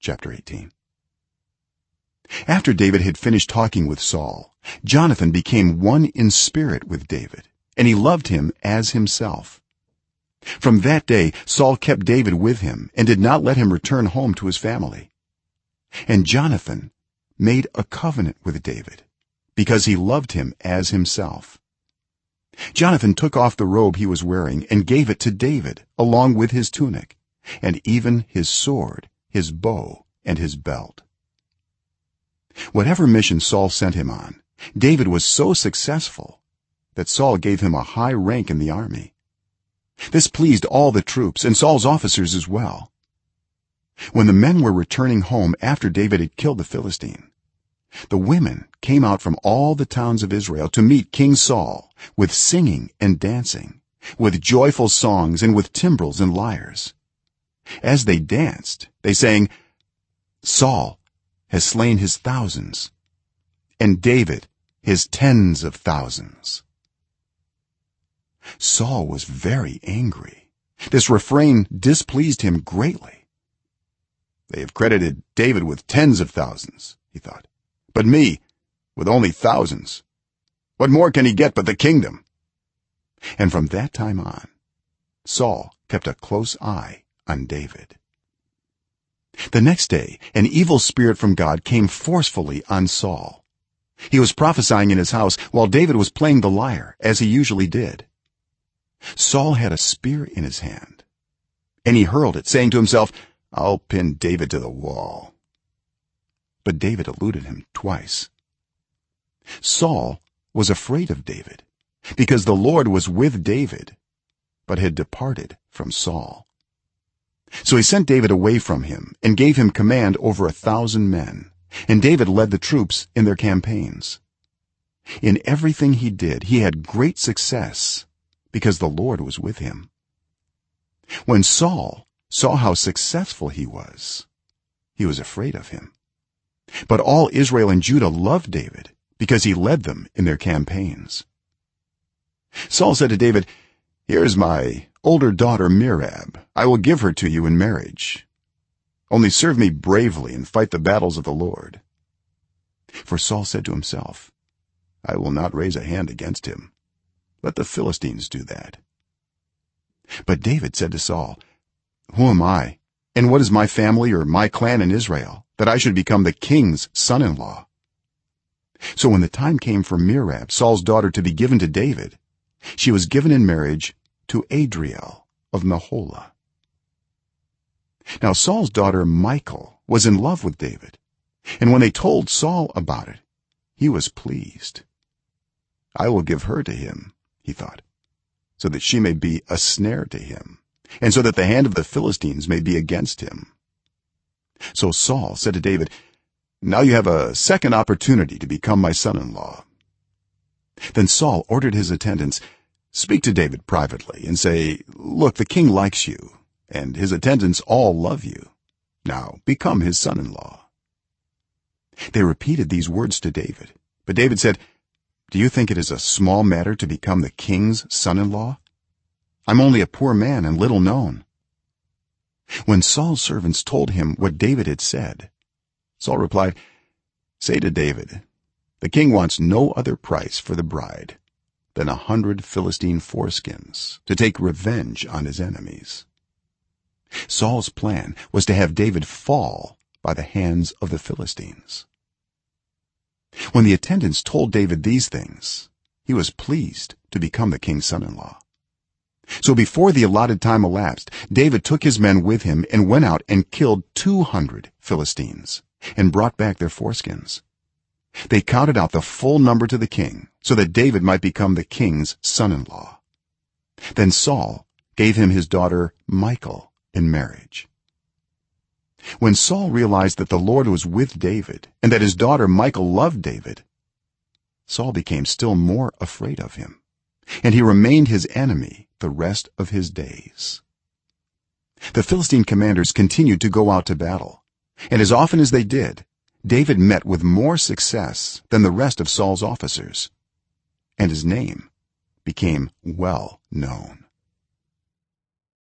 chapter 18 after david had finished talking with saul jonathan became one in spirit with david and he loved him as himself. From that day saul kept david with him and did not let him return home to his family. And jonathan made a covenant with david because he loved him as himself. Jonathan took off the robe he was wearing and gave it to david along with his tunic and even his sword his bow and his belt. Whatever mission saul sent him on david was so successful that saul gave him a high rank in the army. This pleased all the troops and saul's officers as well. When the men were returning home after david had killed the philistine the women came out from all the towns of israel to meet king saul with singing and dancing with joyful songs and with timbrels and lyres as they danced they sang saul has slain his thousands and david his tens of thousands. Saul was very angry. This refrain displeased him greatly. They have credited david with tens of thousands he thought but me with only thousands. What more can he get but the kingdom? And from that time on saul kept a close eye on david. The next day an evil spirit from god came forcefully on saul. He was prophesying in his house while david was playing the lyre as he usually did. Saul had a spear in his hand and he hurled it saying to himself i'll pin david to the wall. But david eluded him twice. Saul was afraid of david because the lord was with david but had departed from saul so he sent david away from him and gave him command over a 1000 men. And david led the troops in their campaigns. In everything he did he had great success because the lord was with him. When saul saw how successful he was he was afraid of him. But all israel and judah loved david because he led them in their campaigns. Saul said to david here is my older daughter merab i will give her to you in marriage. Only serve me bravely and fight the battles of the lord. For saul said to himself i will not raise a hand against him. Let the philistines do that. But david said to saul who am i and what is my family or my clan in israel that i should become the king's son-in-law? So when the time came for merab saul's daughter to be given to david she was given in marriage to adriel of meholah now saul's daughter michal was in love with david and when they told saul about it he was pleased. I will give her to him he thought so that she may be a snare to him and so that the hand of the philistines may be against him. So saul said to david now you have a second opportunity to become my son-in-law. Then saul ordered his attendants speak to david privately and say look the king likes you and his attendants all love you. Now become his son-in-law. They repeated these words to david but david said do you think it is a small matter to become the king's son-in-law? I'm only a poor man and little known. When saul's servants told him what david had said saul replied say to david the king wants no other price for the bride than a hundred philistine foreskins to take revenge on his enemies. Saul's plan was to have david fall by the hands of the philistines. When the attendants told david these things he was pleased to become the king's son-in-law. So before the allotted time elapsed david took his men with him and went out and killed 200 philistines and brought back their foreskins they counted out the full number to the king so that david might become the king's son-in-law. Then saul gave him his daughter michal in marriage. When saul realized that the lord was with david and that his daughter michal loved david saul became still more afraid of him and he remained his enemy the rest of his days. The philistine commanders continued to go out to battle and as often as they did david met with more success than the rest of saul's officers and his name became well known